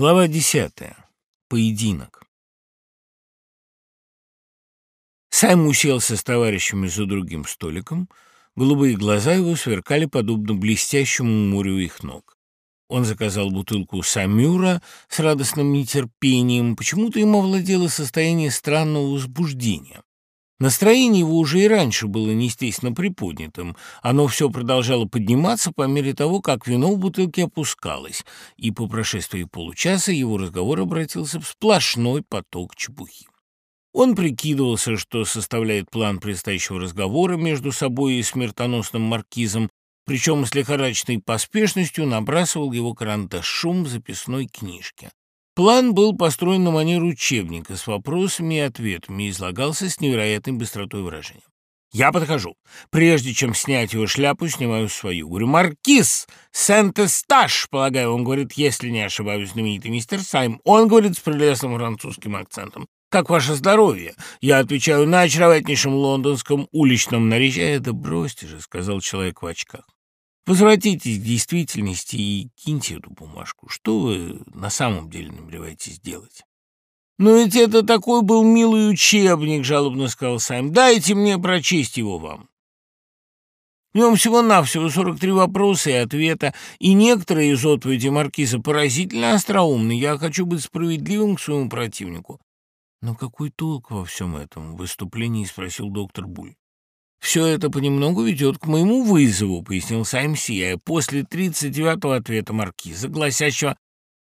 Глава десятая. Поединок. Сайм уселся с товарищами за другим столиком. Голубые глаза его сверкали подобно блестящему морю их ног. Он заказал бутылку самюра с радостным нетерпением. Почему-то ему овладело состояние странного возбуждения. Настроение его уже и раньше было неестественно приподнятым. Оно все продолжало подниматься по мере того, как вино в бутылке опускалось, и по прошествии получаса его разговор обратился в сплошной поток чепухи. Он прикидывался, что составляет план предстоящего разговора между собой и смертоносным маркизом, причем с лихорадочной поспешностью набрасывал его карандашом в записной книжке. План был построен на манер учебника с вопросами и ответами и излагался с невероятной быстротой выражения. Я подхожу. Прежде чем снять его шляпу, снимаю свою. Говорю, «Маркиз Сент-Эсташ», полагаю, он говорит, если не ошибаюсь, знаменитый мистер Сайм. Он говорит с прелестным французским акцентом. «Как ваше здоровье?» Я отвечаю на очаровательнейшем лондонском уличном наречии. «Это бросьте же», — сказал человек в очках. Возвратитесь к действительности и киньте эту бумажку. Что вы на самом деле намереваетесь делать? «Но ведь это такой был милый учебник», — жалобно сказал Сайм. «Дайте мне прочесть его вам». В нем всего-навсего 43 вопроса и ответа, и некоторые из отповедей маркиза поразительно остроумны. Я хочу быть справедливым к своему противнику. «Но какой толк во всем этом?» — в выступлении спросил доктор Буль. «Все это понемногу ведет к моему вызову», — пояснил Сайм Сияя, после тридцать девятого ответа маркиза, гласящего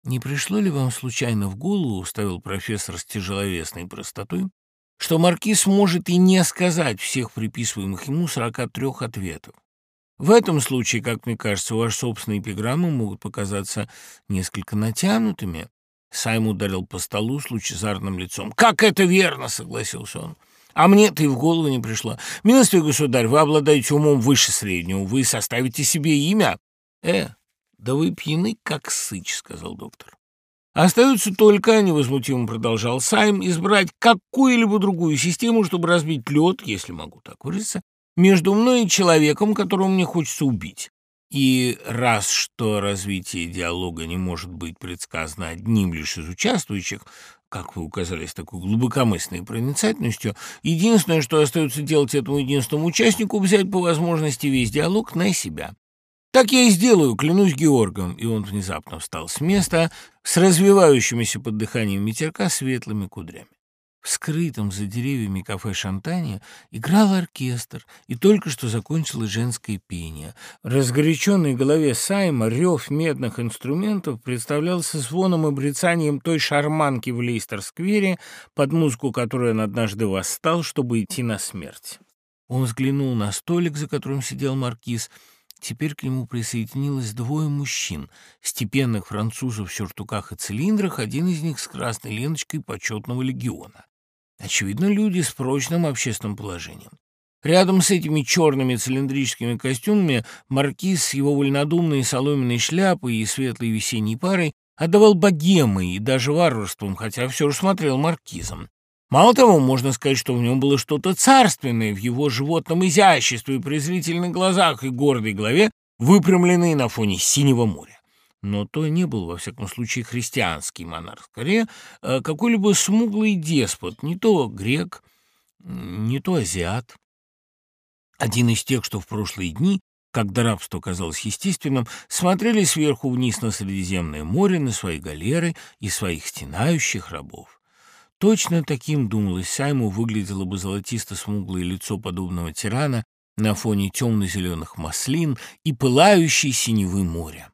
«Не пришло ли вам случайно в голову, — уставил профессор с тяжеловесной простотой, — что маркиз может и не сказать всех приписываемых ему сорока трех ответов? В этом случае, как мне кажется, ваши собственные эпиграммы могут показаться несколько натянутыми». Сайм ударил по столу с лучезарным лицом. «Как это верно!» — согласился он. А мне-то и в голову не пришло. Милостивый государь, вы обладаете умом выше среднего, вы составите себе имя. Э, да вы пьяны, как сыч, сказал доктор. Остается только, невозмутимо продолжал Сайм, избрать какую-либо другую систему, чтобы разбить лед, если могу так выразиться, между мной и человеком, которого мне хочется убить. И раз что развитие диалога не может быть предсказано одним лишь из участвующих, как вы указали, с такой глубокомысленной проницательностью, единственное, что остается делать этому единственному участнику, взять по возможности весь диалог на себя. Так я и сделаю, клянусь Георгом. И он внезапно встал с места с развивающимися под дыханием ветерка светлыми кудрями. В скрытом за деревьями кафе «Шантания» играл оркестр, и только что закончилось женское пение. Разгоряченной голове Сайма рев медных инструментов представлялся звоном и брецанием той шарманки в Лейстер-сквере, под музыку которой он однажды восстал, чтобы идти на смерть. Он взглянул на столик, за которым сидел маркиз, Теперь к нему присоединилось двое мужчин, степенных французов в сюртуках и цилиндрах, один из них с красной ленточкой почетного легиона. Очевидно, люди с прочным общественным положением. Рядом с этими черными цилиндрическими костюмами маркиз с его вольнодумной соломенной шляпой и светлой весенней парой отдавал богемой и даже варварством, хотя все же смотрел маркизом. Мало того, можно сказать, что в нем было что-то царственное в его животном изяществе и презрительных глазах и гордой голове, выпрямленной на фоне синего моря но то не был, во всяком случае, христианский монарх, скорее э, какой-либо смуглый деспот, не то грек, не то азиат. Один из тех, что в прошлые дни, когда рабство казалось естественным, смотрели сверху вниз на Средиземное море, на свои галеры и своих стенающих рабов. Точно таким, думалось Сайму, выглядело бы золотисто-смуглое лицо подобного тирана на фоне темно-зеленых маслин и пылающей синевы моря.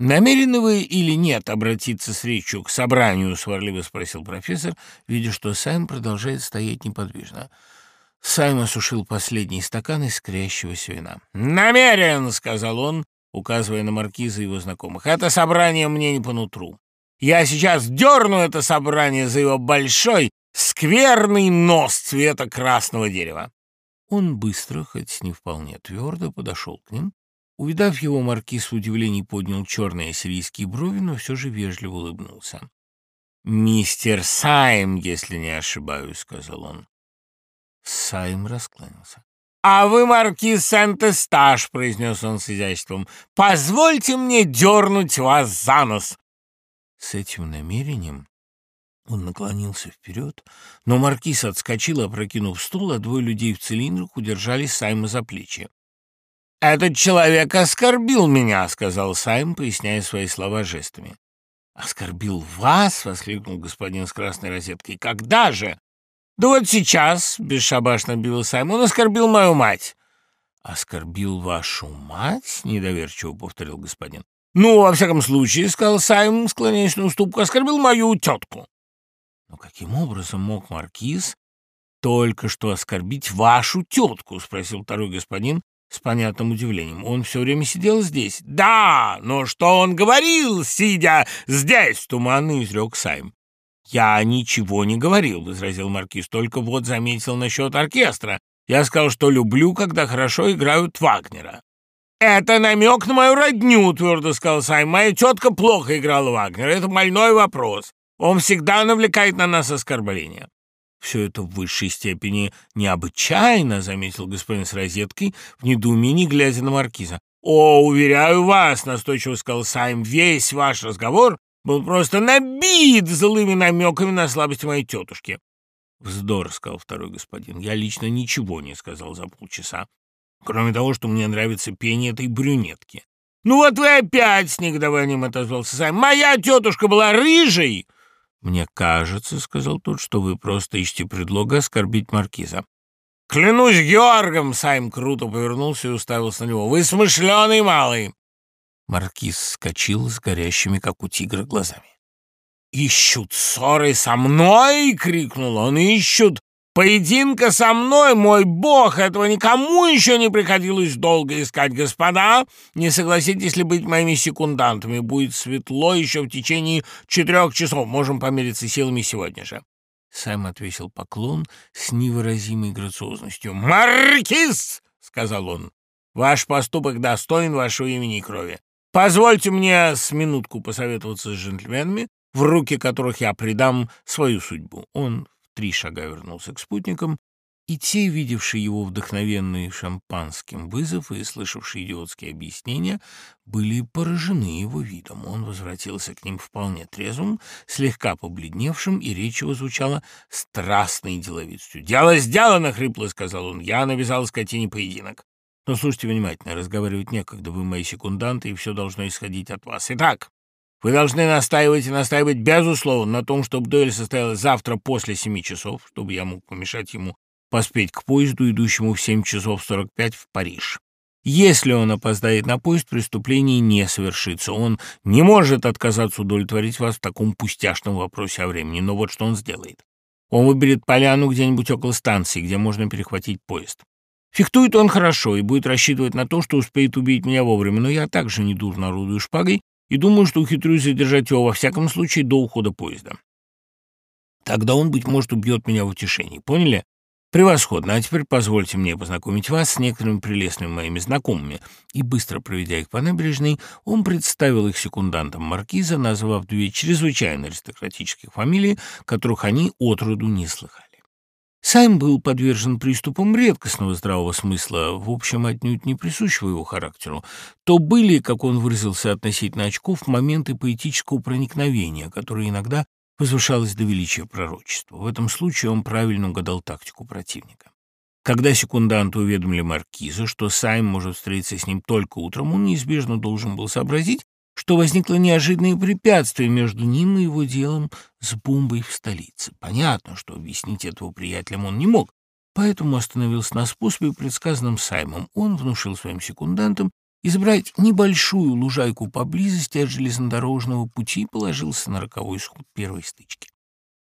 «Намерены вы или нет обратиться с речью к собранию?» — сварливо спросил профессор, видя, что Сайм продолжает стоять неподвижно. Сайм осушил последний стакан из скрящегося вина. «Намерен!» — сказал он, указывая на маркиза его знакомых. «Это собрание мне не по нутру. Я сейчас дерну это собрание за его большой, скверный нос цвета красного дерева». Он быстро, хоть не вполне твердо, подошел к ним Увидав его, маркиз в удивлении поднял черные ассирийские брови, но все же вежливо улыбнулся. «Мистер Сайм, если не ошибаюсь», — сказал он. Сайм раскланялся. «А вы, маркиз Сент-Эсташ», — произнес он с изяществом, — «позвольте мне дернуть вас за нос». С этим намерением он наклонился вперед, но маркиз отскочил, опрокинув стул, а двое людей в цилиндрах удержали Сайма за плечи. «Этот человек оскорбил меня», — сказал Сайм, поясняя свои слова жестами. «Оскорбил вас?» — воскликнул господин с красной розеткой. «Когда же?» «Да вот сейчас», — бесшабашно объявил Сайм, — «он оскорбил мою мать». «Оскорбил вашу мать?» — недоверчиво повторил господин. «Ну, во всяком случае», — сказал Сайм, склоняясь на уступку, — «оскорбил мою тетку». «Но каким образом мог маркиз только что оскорбить вашу тетку?» — спросил второй господин, с понятным удивлением. Он все время сидел здесь. «Да, но что он говорил, сидя здесь?» — туманно изрек Сайм. «Я ничего не говорил», — возразил Маркиз, — «только вот заметил насчет оркестра. Я сказал, что люблю, когда хорошо играют Вагнера». «Это намек на мою родню», — твердо сказал Сайм. «Моя тетка плохо играла Вагнера. Это больной вопрос. Он всегда навлекает на нас оскорбления». «Все это в высшей степени необычайно», — заметил господин с розеткой, в недоумении глядя на маркиза. «О, уверяю вас», — настойчиво сказал Сайм, — «весь ваш разговор был просто набит злыми намеками на слабость моей тетушки». «Вздор», — сказал второй господин, — «я лично ничего не сказал за полчаса, кроме того, что мне нравится пение этой брюнетки». «Ну вот вы опять с негодованием отозвался Сайм. Моя тетушка была рыжей!» «Мне кажется, — сказал тот, — что вы просто ищете предлога оскорбить маркиза». «Клянусь Георгом!» — Сайм круто повернулся и уставился на него. «Вы смышленый малый!» Маркиз вскочил с горящими, как у тигра, глазами. «Ищут ссоры со мной!» — крикнул он. «Ищут Поединка со мной, мой бог, этого никому еще не приходилось долго искать, господа. Не согласитесь ли быть моими секундантами? Будет светло еще в течение четырех часов. Можем помериться силами сегодня же». Сэм отвесил поклон с невыразимой грациозностью. «Маркиз!» — сказал он. «Ваш поступок достоин вашего имени и крови. Позвольте мне с минутку посоветоваться с джентльменами, в руки которых я предам свою судьбу». Он три шага вернулся к спутникам, и те, видевшие его вдохновенный шампанским вызов и слышавшие идиотские объяснения, были поражены его видом. Он возвратился к ним вполне трезвым, слегка побледневшим, и речь его звучала страстной деловитостью. «Дело сделано!» — хрипло сказал он. «Я навязал скотине поединок. Но слушайте внимательно, разговаривать некогда, вы мои секунданты, и все должно исходить от вас. Итак, вы должны настаивать и настаивать, безусловно, на том, чтобы дуэль состоялась завтра после семи часов, чтобы я мог помешать ему поспеть к поезду, идущему в семь часов сорок пять в Париж. Если он опоздает на поезд, преступление не совершится. Он не может отказаться удовлетворить вас в таком пустяшном вопросе о времени. Но вот что он сделает. Он выберет поляну где-нибудь около станции, где можно перехватить поезд. Фехтует он хорошо и будет рассчитывать на то, что успеет убить меня вовремя, но я также не дурно орудую шпагой и думаю, что ухитрюсь задержать его во всяком случае до ухода поезда. Тогда он, быть может, убьет меня в утешении. Поняли? Превосходно. А теперь позвольте мне познакомить вас с некоторыми прелестными моими знакомыми. И быстро проведя их по набережной, он представил их секундантам маркиза, назвав две чрезвычайно аристократических фамилии, которых они отроду не слыхали. Сайм был подвержен приступам редкостного здравого смысла, в общем, отнюдь не присущего его характеру. То были, как он выразился относительно очков, моменты поэтического проникновения, которые иногда возвышалось до величия пророчества. В этом случае он правильно угадал тактику противника. Когда секунданты уведомили маркиза, что Сайм может встретиться с ним только утром, он неизбежно должен был сообразить, что возникло неожиданное препятствие между ним и его делом с бомбой в столице. Понятно, что объяснить этого приятелям он не мог, поэтому остановился на способе, предсказанном Саймом. Он внушил своим секундантам избрать небольшую лужайку поблизости от железнодорожного пути и положился на роковой исход первой стычки.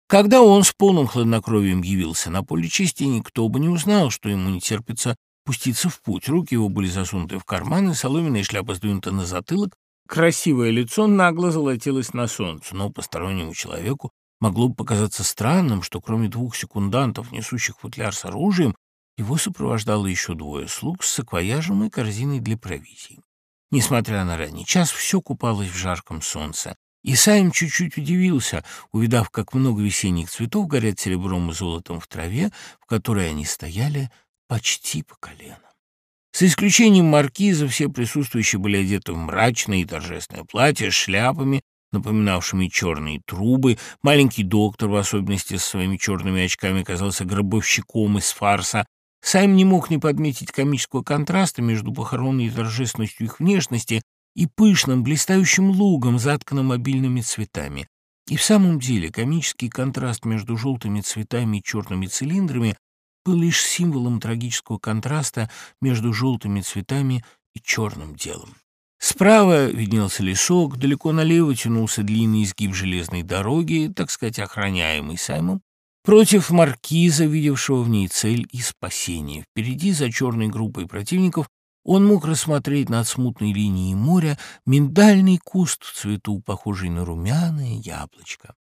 Когда он с полным хладнокровием явился на поле чести, никто бы не узнал, что ему не терпится пуститься в путь. Руки его были засунуты в карманы, соломенная шляпа сдвинута на затылок, Красивое лицо нагло золотилось на солнце, но постороннему человеку могло бы показаться странным, что кроме двух секундантов, несущих футляр с оружием, его сопровождало еще двое слуг с саквояжем и корзиной для провизии. Несмотря на ранний час, все купалось в жарком солнце. И Сайм чуть-чуть удивился, увидав, как много весенних цветов горят серебром и золотом в траве, в которой они стояли почти по колено. За исключением маркиза, все присутствующие были одеты в мрачные и торжественные платья с шляпами напоминавшими черные трубы. Маленький доктор, в особенности со своими черными очками, казался гробовщиком из фарса. Сайм не мог не подметить комического контраста между похоронной торжественностью их внешности и пышным, блистающим лугом, затканным обильными цветами. И в самом деле комический контраст между желтыми цветами и черными цилиндрами был лишь символом трагического контраста между желтыми цветами и черным делом. Справа виднелся лесок, далеко налево тянулся длинный изгиб железной дороги, так сказать, охраняемый Саймом, против маркиза, видевшего в ней цель и спасение. Впереди, за черной группой противников, он мог рассмотреть над смутной линией моря миндальный куст в цвету, похожий на румяное яблочко.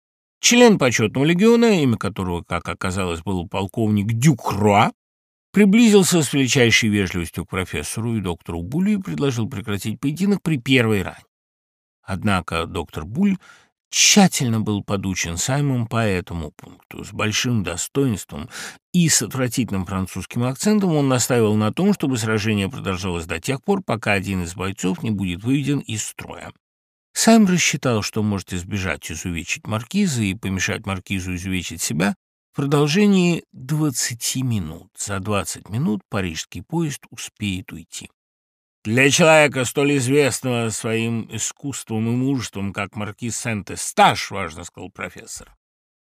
Член почетного легиона, имя которого, как оказалось, был полковник Дюкруа, приблизился с величайшей вежливостью к профессору и доктору Булю и предложил прекратить поединок при первой ране. Однако доктор Буль тщательно был подучен Саймом по этому пункту. С большим достоинством и с отвратительным французским акцентом он настаивал на том, чтобы сражение продолжалось до тех пор, пока один из бойцов не будет выведен из строя. Сайм рассчитал, что может избежать изувечить маркиза и помешать маркизу изувечить себя в продолжении 20 минут. За 20 минут парижский поезд успеет уйти. Для человека, столь известного своим искусством и мужеством, как маркиз Сент-Эсташ, важно сказал профессор,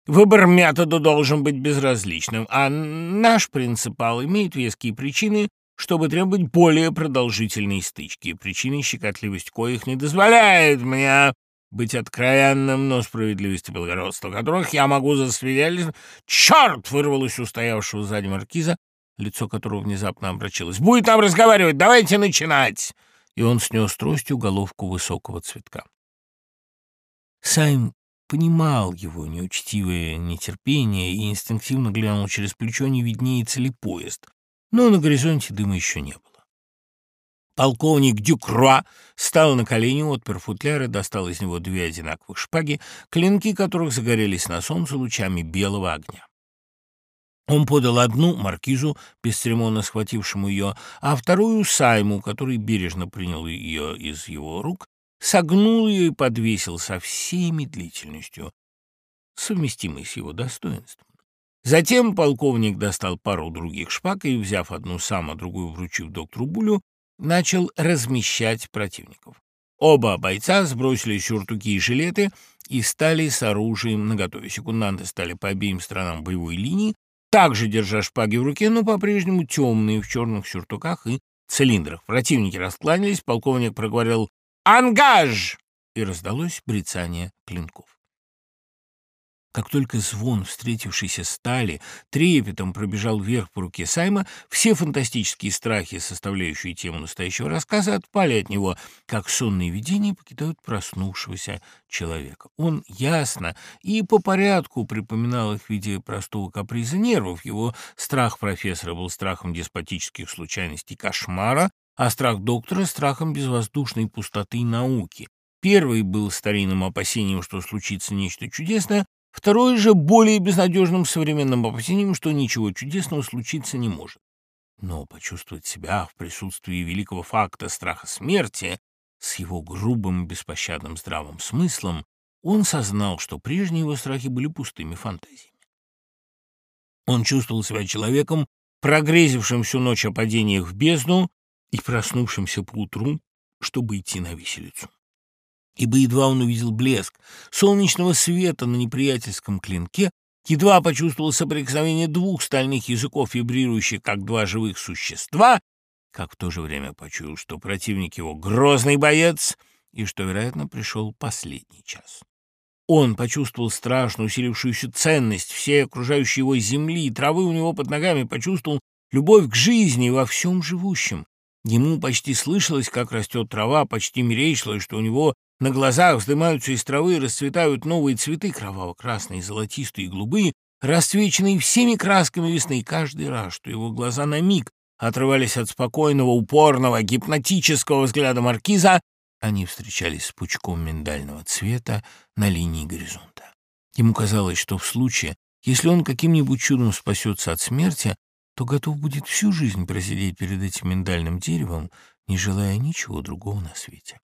выбор метода должен быть безразличным, а наш принципал имеет веские причины, чтобы требовать более продолжительной стычки. Причины, щекотливость коих не дозволяет мне быть откровенным, но справедливости и благородства которых я могу засвидетельствовать. Черт! вырвалось у стоявшего сзади маркиза, лицо которого внезапно обрачилось. Будет там разговаривать, давайте начинать! И он снес тростью головку высокого цветка. Сайм понимал его неучтивое нетерпение и инстинктивно глянул через плечо, не виднеется ли поезд. Но на горизонте дыма еще не было. Полковник Дюкруа встал на колени, отпер футляр и достал из него две одинаковых шпаги, клинки которых загорелись на солнце лучами белого огня. Он подал одну маркизу, бесцеремонно схватившему ее, а вторую Сайму, который бережно принял ее из его рук, согнул ее и подвесил со всей медлительностью, совместимой с его достоинством. Затем полковник достал пару других шпаг и, взяв одну сам, а другую вручив доктору Булю, начал размещать противников. Оба бойца сбросили сюртуки и жилеты и стали с оружием наготове. Секунданты стали по обеим сторонам боевой линии, также держа шпаги в руке, но по-прежнему темные в черных сюртуках и цилиндрах. Противники раскланялись, полковник проговорил «Ангаж!» и раздалось брецание клинков. Как только звон встретившейся стали трепетом пробежал вверх по руке Сайма, все фантастические страхи, составляющие тему настоящего рассказа, отпали от него, как сонные видения покидают проснувшегося человека. Он ясно и по порядку припоминал их в виде простого каприза нервов. Его страх профессора был страхом деспотических случайностей кошмара, а страх доктора — страхом безвоздушной пустоты науки. Первый был старинным опасением, что случится нечто чудесное, Второе же более безнадежным современным опасением, что ничего чудесного случиться не может. Но почувствовать себя в присутствии великого факта страха смерти с его грубым, беспощадным здравым смыслом, он сознал, что прежние его страхи были пустыми фантазиями. Он чувствовал себя человеком, прогрезившим всю ночь о падениях в бездну и проснувшимся поутру, чтобы идти на виселицу ибо едва он увидел блеск солнечного света на неприятельском клинке, едва почувствовал соприкосновение двух стальных языков, вибрирующих как два живых существа, как в то же время почуял, что противник его грозный боец и что, вероятно, пришел последний час. Он почувствовал страшную усилившуюся ценность всей окружающей его земли, травы у него под ногами, почувствовал любовь к жизни во всем живущем. Ему почти слышалось, как растет трава, почти мерещилось, что у него на глазах вздымаются из травы и расцветают новые цветы, кроваво-красные, золотистые и голубые, расцвеченные всеми красками весны, каждый раз, что его глаза на миг отрывались от спокойного, упорного, гипнотического взгляда маркиза, они встречались с пучком миндального цвета на линии горизонта. Ему казалось, что в случае, если он каким-нибудь чудом спасется от смерти, то готов будет всю жизнь просидеть перед этим миндальным деревом, не желая ничего другого на свете.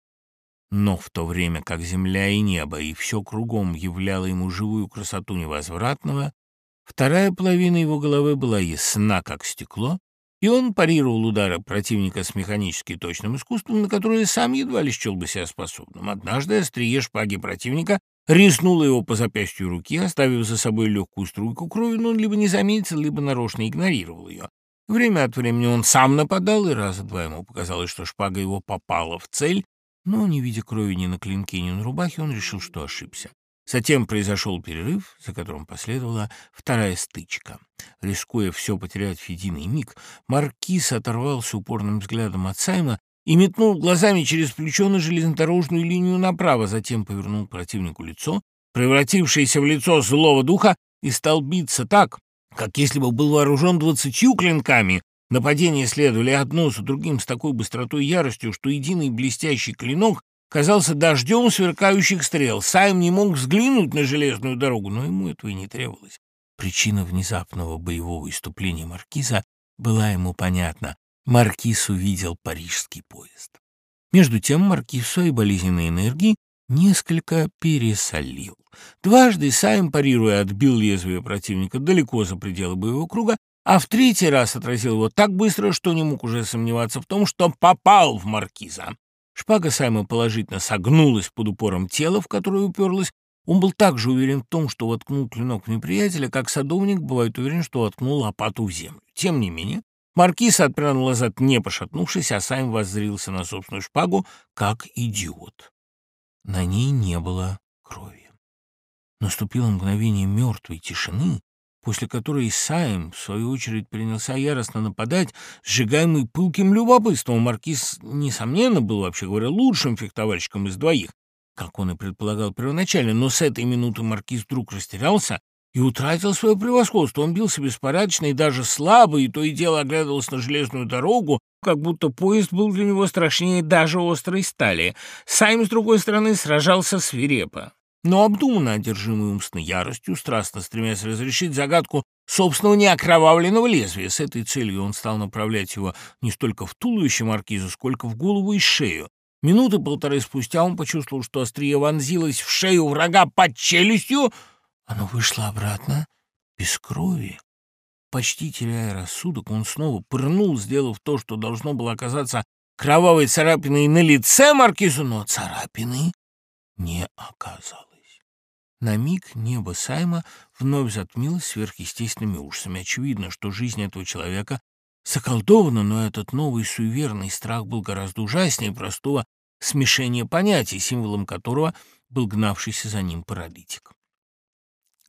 Но в то время как земля и небо и все кругом являло ему живую красоту невозвратного, вторая половина его головы была ясна, как стекло, и он парировал удары противника с механически точным искусством, на которое сам едва ли счел бы себя способным. Однажды острие шпаги противника резнуло его по запястью руки, оставив за собой легкую струйку крови, но он либо не заметил, либо нарочно игнорировал ее. Время от времени он сам нападал, и раза два ему показалось, что шпага его попала в цель, но, не видя крови ни на клинке, ни на рубахе, он решил, что ошибся. Затем произошел перерыв, за которым последовала вторая стычка. Рискуя все потерять в единый миг, Маркиз оторвался упорным взглядом от Сайма и метнул глазами через плечо на железнодорожную линию направо, затем повернул противнику лицо, превратившееся в лицо злого духа, и стал биться так, как если бы был вооружен двадцатью клинками, Нападения следовали одно за другим с такой быстротой и яростью, что единый блестящий клинок казался дождем сверкающих стрел. Сайм не мог взглянуть на железную дорогу, но ему этого и не требовалось. Причина внезапного боевого иступления маркиза была ему понятна. Маркиз увидел парижский поезд. Между тем маркиз своей болезненной энергии несколько пересолил. Дважды Сайм, парируя, отбил лезвие противника далеко за пределы боевого круга а в третий раз отразил его так быстро, что не мог уже сомневаться в том, что попал в маркиза. Шпага Сайма положительно согнулась под упором тела, в которое уперлась. Он был также уверен в том, что воткнул клинок в неприятеля, как садовник бывает уверен, что воткнул лопату в землю. Тем не менее, маркиз отпрянул назад, не пошатнувшись, а Сайм воззрился на собственную шпагу, как идиот. На ней не было крови. Наступило мгновение мертвой тишины, после которой Исаем, в свою очередь, принялся яростно нападать, сжигаемый пылким любопытством. Маркиз, несомненно, был, вообще говоря, лучшим фехтовальщиком из двоих, как он и предполагал первоначально, но с этой минуты Маркиз вдруг растерялся и утратил свое превосходство. Он бился беспорядочно и даже слабо, и то и дело оглядывался на железную дорогу, как будто поезд был для него страшнее даже острой стали. Сайм, с другой стороны, сражался свирепо но обдуманно одержимый умственной яростью, страстно стремясь разрешить загадку собственного неокровавленного лезвия. С этой целью он стал направлять его не столько в туловище маркиза, сколько в голову и шею. Минуты полторы спустя он почувствовал, что острие вонзилось в шею врага под челюстью. Оно вышло обратно без крови. Почти теряя рассудок, он снова пырнул, сделав то, что должно было оказаться кровавой царапиной на лице маркизу, но царапины не оказалось. На миг небо Сайма вновь затмилось сверхъестественными ужасами. Очевидно, что жизнь этого человека заколдована, но этот новый суеверный страх был гораздо ужаснее простого смешения понятий, символом которого был гнавшийся за ним паралитик.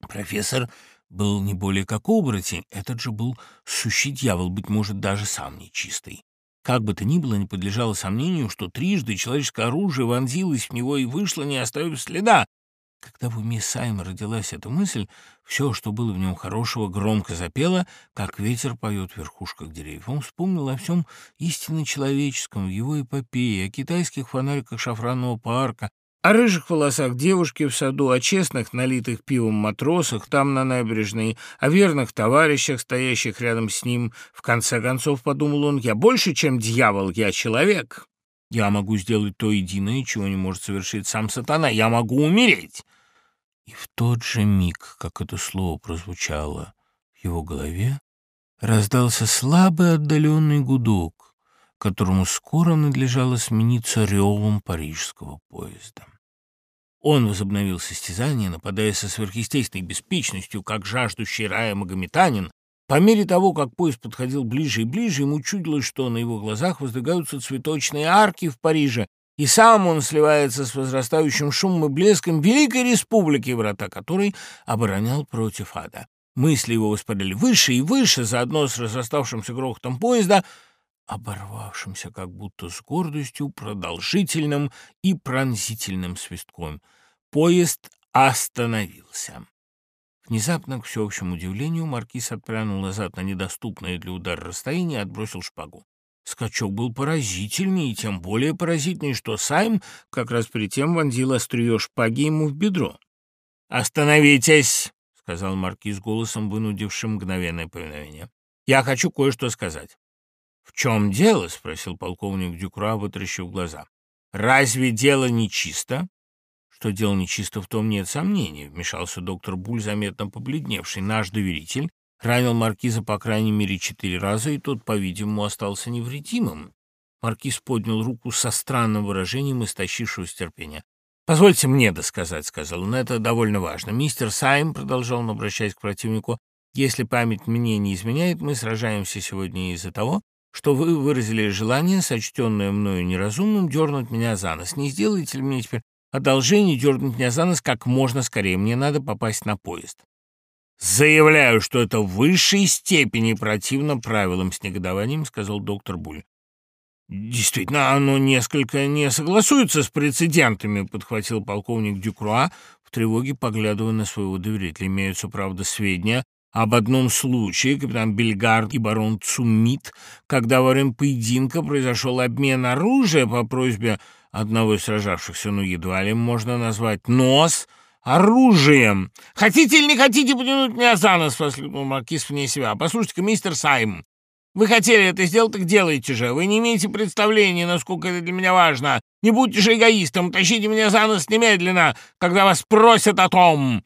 Профессор был не более как оборотень, этот же был сущий дьявол, быть может, даже сам нечистый. Как бы то ни было, не подлежало сомнению, что трижды человеческое оружие вонзилось в него и вышло, не оставив следа, когда в уме Сайма родилась эта мысль, все, что было в нем хорошего, громко запело, как ветер поет в верхушках деревьев. Он вспомнил о всем истинно человеческом, его эпопее, о китайских фонариках шафранного парка, о рыжих волосах девушки в саду, о честных, налитых пивом матросах там на набережной, о верных товарищах, стоящих рядом с ним. В конце концов, подумал он, я больше, чем дьявол, я человек. Я могу сделать то единое, чего не может совершить сам сатана. Я могу умереть. И в тот же миг, как это слово прозвучало в его голове, раздался слабый отдаленный гудок, которому скоро надлежало смениться ревом парижского поезда. Он возобновил состязание, нападая со сверхъестественной беспечностью, как жаждущий рая магометанин. По мере того, как поезд подходил ближе и ближе, ему чудилось, что на его глазах воздвигаются цветочные арки в Париже, и сам он сливается с возрастающим шумом и блеском Великой Республики, врата которой оборонял против ада. Мысли его воспарили выше и выше, заодно с разраставшимся грохотом поезда, оборвавшимся как будто с гордостью, продолжительным и пронзительным свистком. Поезд остановился. Внезапно, к всеобщему удивлению, маркиз отпрянул назад на недоступное для удара расстояние и отбросил шпагу. Скачок был поразительный, и тем более поразительный, что Сайм как раз перед тем вонзил острие шпаги ему в бедро. «Остановитесь!» — сказал маркиз голосом, вынудившим мгновенное повиновение. «Я хочу кое-что сказать». «В чем дело?» — спросил полковник Дюкра, вытрящив глаза. Разве дело нечисто? Что дело нечисто, в том нет сомнений, вмешался доктор Буль, заметно побледневший. Наш доверитель ранил маркиза по крайней мере четыре раза, и тот, по-видимому, остался невредимым. Маркиз поднял руку со странным выражением истощившегося терпения. «Позвольте мне досказать», — сказал он, — «это довольно важно. Мистер Сайм, — продолжал он, обращаясь к противнику, — если память мне не изменяет, мы сражаемся сегодня из-за того, что вы выразили желание, сочтенное мною неразумным, дернуть меня за нос. Не сделаете ли мне теперь одолжение дернуть меня за нос как можно скорее? Мне надо попасть на поезд». «Заявляю, что это в высшей степени противно правилам с негодованием», — сказал доктор Буль. «Действительно, оно несколько не согласуется с прецедентами», — подхватил полковник Дюкруа, в тревоге поглядывая на своего доверителя. «Имеются, правда, сведения об одном случае, капитан Бельгард и барон Цумит, когда во время поединка произошел обмен оружия по просьбе одного из сражавшихся, ну, едва ли можно назвать нос оружием. «Хотите или не хотите потянуть меня за нос?» — воскликнул маркиз вне себя. «Послушайте-ка, мистер Сайм, вы хотели это сделать, так делайте же. Вы не имеете представления, насколько это для меня важно. Не будьте же эгоистом, тащите меня за нос немедленно, когда вас просят о том!»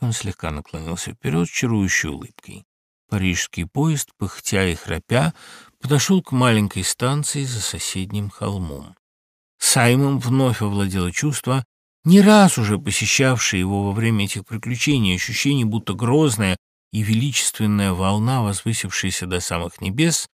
Он слегка наклонился вперед с чарующей улыбкой. Парижский поезд, пыхтя и храпя, подошел к маленькой станции за соседним холмом. Саймон вновь овладело чувство, не раз уже посещавшее его во время этих приключений, ощущение, будто грозное, и величественная волна, возвысившаяся до самых небес,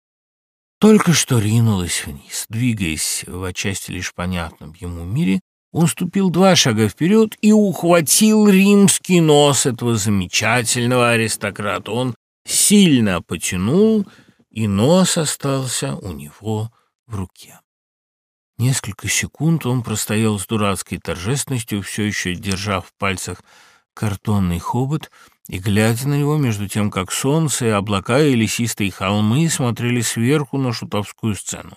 только что ринулась вниз. Двигаясь в отчасти лишь понятном ему мире, он ступил два шага вперед и ухватил римский нос этого замечательного аристократа. Он сильно потянул, и нос остался у него в руке. Несколько секунд он простоял с дурацкой торжественностью, все еще держа в пальцах картонный хобот — и, глядя на него, между тем, как солнце облака и лесистые холмы смотрели сверху на шутовскую сцену.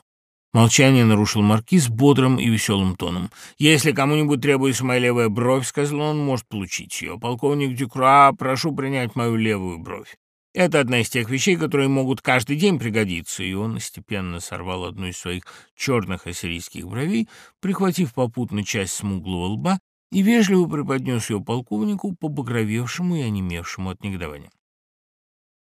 Молчание нарушил маркиз бодрым и веселым тоном. «Если кому-нибудь требуется моя левая бровь, — сказал он, — может получить ее. Полковник Дюкра, прошу принять мою левую бровь. Это одна из тех вещей, которые могут каждый день пригодиться». И он степенно сорвал одну из своих черных ассирийских бровей, прихватив попутно часть смуглого лба и вежливо преподнес ее полковнику, побагровевшему и онемевшему от негодования.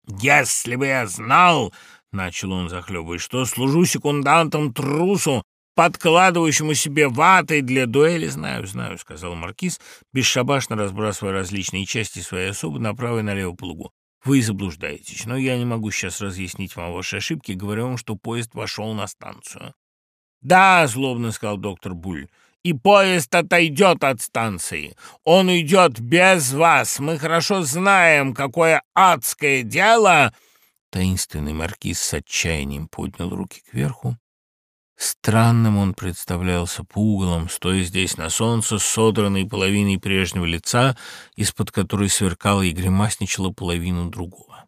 «Если бы я знал, — начал он, захлебываясь, — что служу секундантом трусу, подкладывающему себе ватой для дуэли. «Знаю, знаю», — сказал маркиз, бесшабашно разбрасывая различные части своей особы направо и налево по лугу. «Вы заблуждаетесь, но я не могу сейчас разъяснить вам ваши ошибки, говоря вам, что поезд вошел на станцию». «Да», — злобно сказал доктор Буль, — и поезд отойдет от станции. Он уйдет без вас. Мы хорошо знаем, какое адское дело...» Таинственный маркиз с отчаянием поднял руки кверху. Странным он представлялся пугалом, стоя здесь на солнце с содранной половиной прежнего лица, из-под которой сверкала и гримасничала половину другого.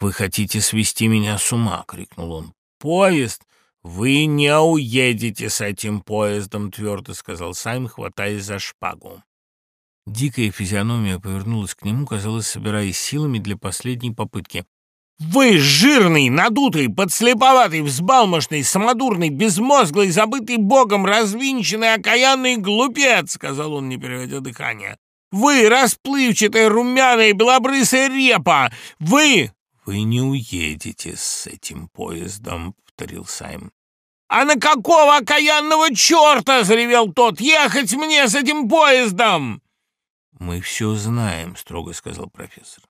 «Вы хотите свести меня с ума!» — крикнул он. «Поезд! «Вы не уедете с этим поездом», — твердо сказал Сайм, хватаясь за шпагу. Дикая физиономия повернулась к нему, казалось, собираясь силами для последней попытки. «Вы жирный, надутый, подслеповатый, взбалмошный, самодурный, безмозглый, забытый богом, развинченный, окаянный глупец!» — сказал он, не переводя дыхание. «Вы расплывчатая, румяная, белобрысая репа! Вы...» «Вы не уедете с этим поездом», — повторил Сайм. «А на какого окаянного черта?» — заревел тот. «Ехать мне с этим поездом!» «Мы все знаем», — строго сказал профессор.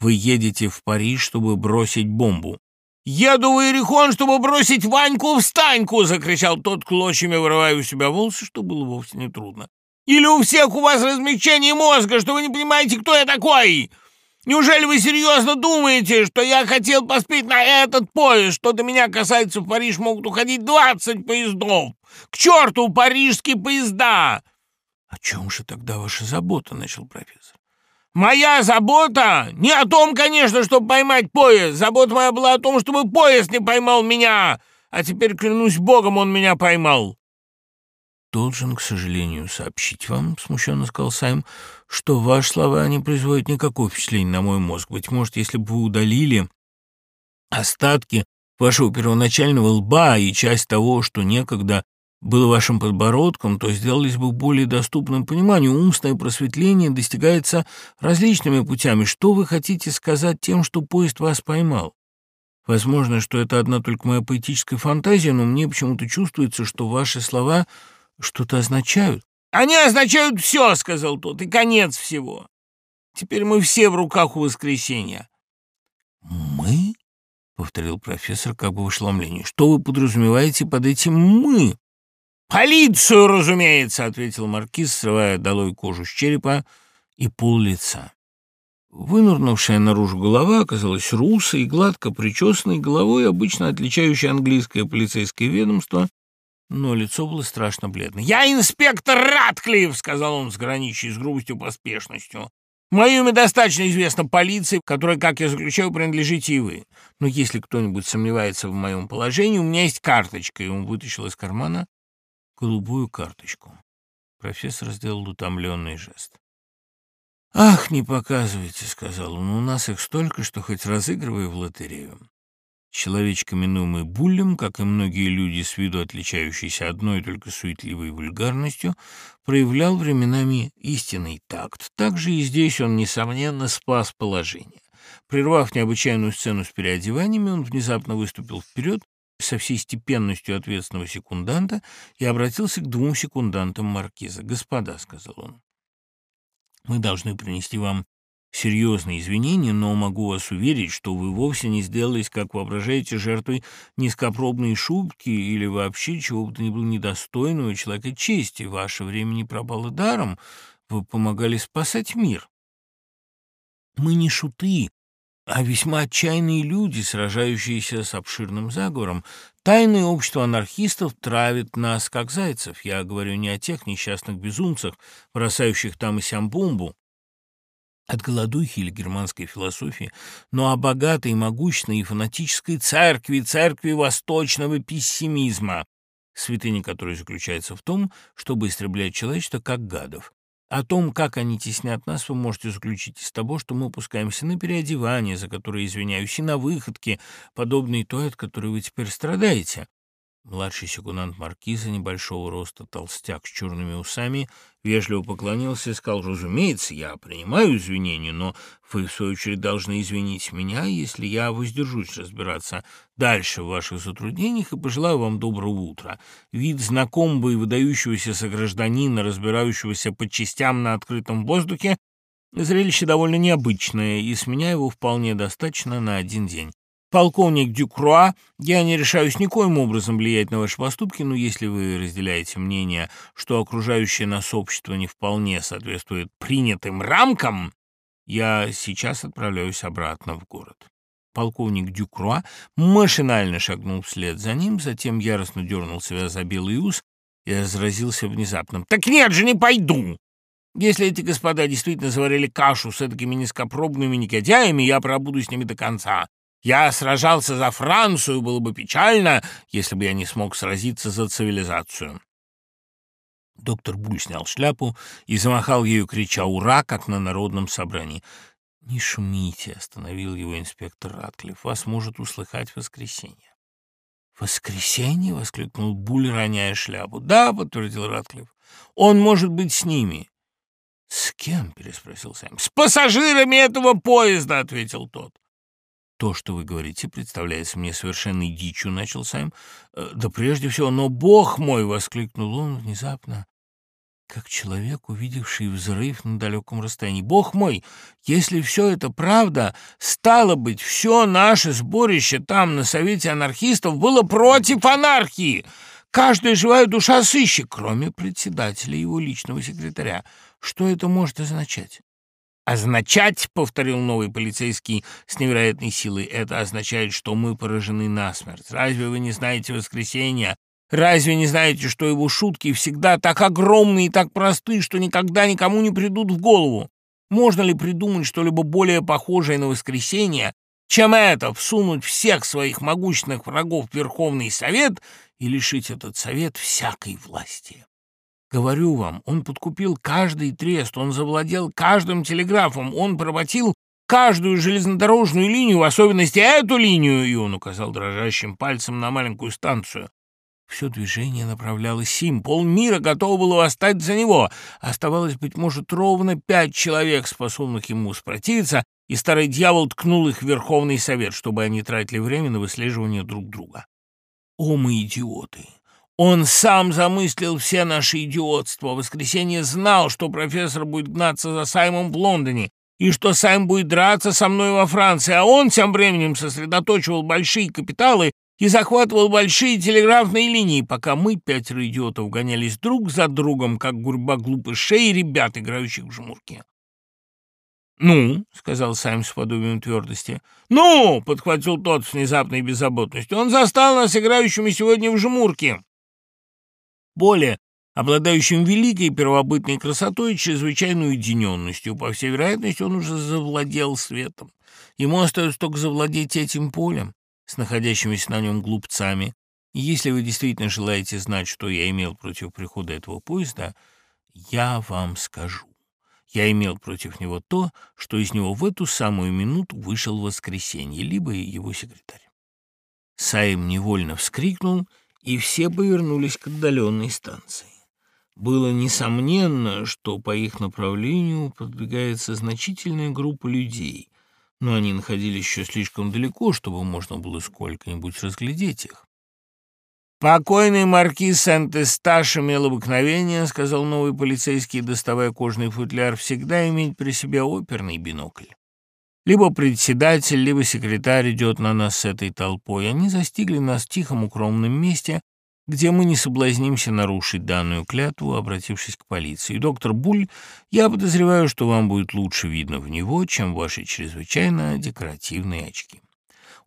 «Вы едете в Париж, чтобы бросить бомбу». «Еду в Иерихон, чтобы бросить Ваньку в Станьку!» — закричал тот, клочьями вырывая у себя волосы, что было вовсе не трудно. «Или у всех у вас размягчение мозга, что вы не понимаете, кто я такой!» Неужели вы серьезно думаете, что я хотел поспеть на этот поезд? Что до меня касается, в Париж могут уходить двадцать поездов. К черту парижские поезда!» «О чем же тогда ваша забота?» — начал профессор. «Моя забота? Не о том, конечно, чтобы поймать поезд. Забота моя была о том, чтобы поезд не поймал меня. А теперь, клянусь богом, он меня поймал должен, к сожалению, сообщить вам, — смущенно сказал Сайм, — что ваши слова не производят никакого впечатления на мой мозг. Быть может, если бы вы удалили остатки вашего первоначального лба и часть того, что некогда было вашим подбородком, то сделались бы более доступным пониманию. Умственное просветление достигается различными путями. Что вы хотите сказать тем, что поезд вас поймал? Возможно, что это одна только моя поэтическая фантазия, но мне почему-то чувствуется, что ваши слова что-то означают. «Они означают все», — сказал тот, — «и конец всего. Теперь мы все в руках у воскресенья». «Мы?» — повторил профессор как бы в ошеломлении. «Что вы подразумеваете под этим «мы»?» «Полицию, разумеется», — ответил маркиз, срывая долой кожу с черепа и пол лица. Вынурнувшая наружу голова оказалась русой гладко причесанной головой, обычно отличающей английское полицейское ведомство, но лицо было страшно бледно. «Я инспектор Ратклифф!» — сказал он с граничей с грубостью поспешностью. «Мое имя достаточно известно полиции, которой, как я заключаю, принадлежите и вы. Но если кто-нибудь сомневается в моем положении, у меня есть карточка». И он вытащил из кармана голубую карточку. Профессор сделал утомленный жест. «Ах, не показывайте», — сказал он, — «у нас их столько, что хоть разыгрывай в лотерею». Человечек, именуемый Буллем, как и многие люди с виду отличающиеся одной только суетливой вульгарностью, проявлял временами истинный такт. Также и здесь он, несомненно, спас положение. Прервав необычайную сцену с переодеваниями, он внезапно выступил вперед со всей степенностью ответственного секунданта и обратился к двум секундантам маркиза. «Господа», — сказал он, — «мы должны принести вам серьезные извинения, но могу вас уверить, что вы вовсе не сделались, как воображаете, жертвой низкопробной шутки или вообще чего бы то ни было недостойного человека чести. Ваше время не пропало даром, вы помогали спасать мир. Мы не шуты, а весьма отчаянные люди, сражающиеся с обширным заговором. Тайное общество анархистов травит нас, как зайцев. Я говорю не о тех несчастных безумцах, бросающих там и сям бомбу, от голодухи или германской философии, но о богатой, могущественной и фанатической церкви, церкви восточного пессимизма, святыня которой заключается в том, чтобы истреблять человечество как гадов. О том, как они теснят нас, вы можете заключить из того, что мы пускаемся на переодевание, за которое извиняюсь, и на выходки, подобные той, от которой вы теперь страдаете. Младший секундант маркиза, небольшого роста, толстяк с черными усами, вежливо поклонился и сказал, «Разумеется, я принимаю извинения, но вы, в свою очередь, должны извинить меня, если я воздержусь разбираться дальше в ваших затруднениях и пожелаю вам доброго утра. Вид знакомого и выдающегося согражданина, разбирающегося по частям на открытом воздухе, зрелище довольно необычное, и с меня его вполне достаточно на один день. Полковник Дюкруа, я не решаюсь никоим образом влиять на ваши поступки, но если вы разделяете мнение, что окружающее нас общество не вполне соответствует принятым рамкам, я сейчас отправляюсь обратно в город». Полковник Дюкруа машинально шагнул вслед за ним, затем яростно дернул себя за белый ус и разразился внезапным. «Так нет же, не пойду! Если эти господа действительно заварили кашу с такими низкопробными негодяями, я пробуду с ними до конца. Я сражался за Францию, было бы печально, если бы я не смог сразиться за цивилизацию». Доктор Буль снял шляпу и замахал ею, крича «Ура!», как на народном собрании. «Не шумите», — остановил его инспектор Ратклифф, — «вас может услыхать воскресенье». «Воскресенье?» — воскликнул Буль, роняя шляпу. «Да», — подтвердил Ратклифф, — «он может быть с ними». «С кем?» — переспросил Сэм. «С пассажирами этого поезда», — ответил тот. «То, что вы говорите, представляется мне совершенной дичью», — начал Сайм. «Э, «Да прежде всего, но, бог мой!» — воскликнул он внезапно, как человек, увидевший взрыв на далеком расстоянии. «Бог мой, если все это правда, стало быть, все наше сборище там, на Совете анархистов, было против анархии!» Каждая живая душа сыщик, кроме председателя и его личного секретаря. Что это может означать? «Означать, — повторил новый полицейский с невероятной силой, — это означает, что мы поражены насмерть. Разве вы не знаете воскресенья? Разве не знаете, что его шутки всегда так огромны и так просты, что никогда никому не придут в голову? Можно ли придумать что-либо более похожее на воскресенье, чем это, всунуть всех своих могущественных врагов в Верховный Совет и лишить этот Совет всякой власти?» Говорю вам, он подкупил каждый трест, он завладел каждым телеграфом, он поработил каждую железнодорожную линию, в особенности эту линию, и он указал дрожащим пальцем на маленькую станцию. Все движение направлялось им. Полмира готово было восстать за него. Оставалось, быть может, ровно пять человек, способных ему спротивиться, и старый дьявол ткнул их в Верховный Совет, чтобы они тратили время на выслеживание друг друга. О, мы идиоты! Он сам замыслил все наши идиотства. В воскресенье знал, что профессор будет гнаться за Саймом в Лондоне, и что Сайм будет драться со мной во Франции, а он тем временем сосредоточивал большие капиталы и захватывал большие телеграфные линии, пока мы, пятеро идиотов, гонялись друг за другом, как гурьба глупышей ребят, играющих в жмурки. «Ну», — сказал Сайм с подобием твердости. «Ну!» — подхватил тот с внезапной беззаботностью. «Он застал нас играющими сегодня в жмурки». Более обладающим великой первобытной красотой и чрезвычайной уединенностью. По всей вероятности, он уже завладел светом. Ему остается только завладеть этим полем с находящимися на нем глупцами. И если вы действительно желаете знать, что я имел против прихода этого поезда, я вам скажу. Я имел против него то, что из него в эту самую минуту вышел воскресенье, либо его секретарь. Саим невольно вскрикнул, и все повернулись к отдаленной станции. Было несомненно, что по их направлению продвигается значительная группа людей, но они находились еще слишком далеко, чтобы можно было сколько-нибудь разглядеть их. «Покойный маркиз Сент-Эсташ имел обыкновение, — сказал новый полицейский, доставая кожный футляр, — всегда иметь при себе оперный бинокль. Либо председатель, либо секретарь идет на нас с этой толпой. Они застигли нас в тихом укромном месте, где мы не соблазнимся нарушить данную клятву, обратившись к полиции. Доктор Буль, я подозреваю, что вам будет лучше видно в него, чем ваши чрезвычайно декоративные очки».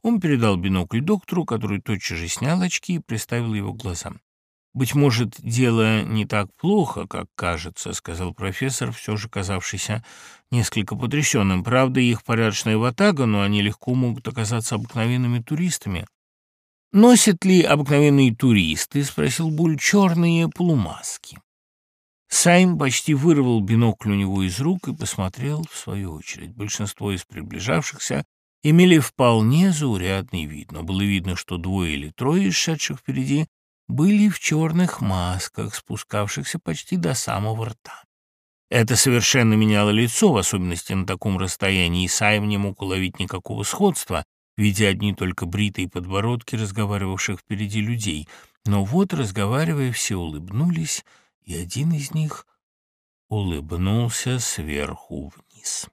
Он передал бинокль доктору, который тотчас же снял очки и приставил его к глазам. «Быть может, дело не так плохо, как кажется», — сказал профессор, все же казавшийся несколько потрясенным. «Правда, их порядочная ватага, но они легко могут оказаться обыкновенными туристами. «Носят ли обыкновенные туристы?» — спросил Буль. «Черные полумаски». Сайм почти вырвал бинокль у него из рук и посмотрел в свою очередь. Большинство из приближавшихся имели вполне заурядный вид, но было видно, что двое или трое из шедших впереди были в черных масках, спускавшихся почти до самого рта. Это совершенно меняло лицо, в особенности на таком расстоянии, и Сайм не мог уловить никакого сходства видя одни только бритые подбородки разговаривавших впереди людей. Но вот, разговаривая, все улыбнулись, и один из них улыбнулся сверху вниз.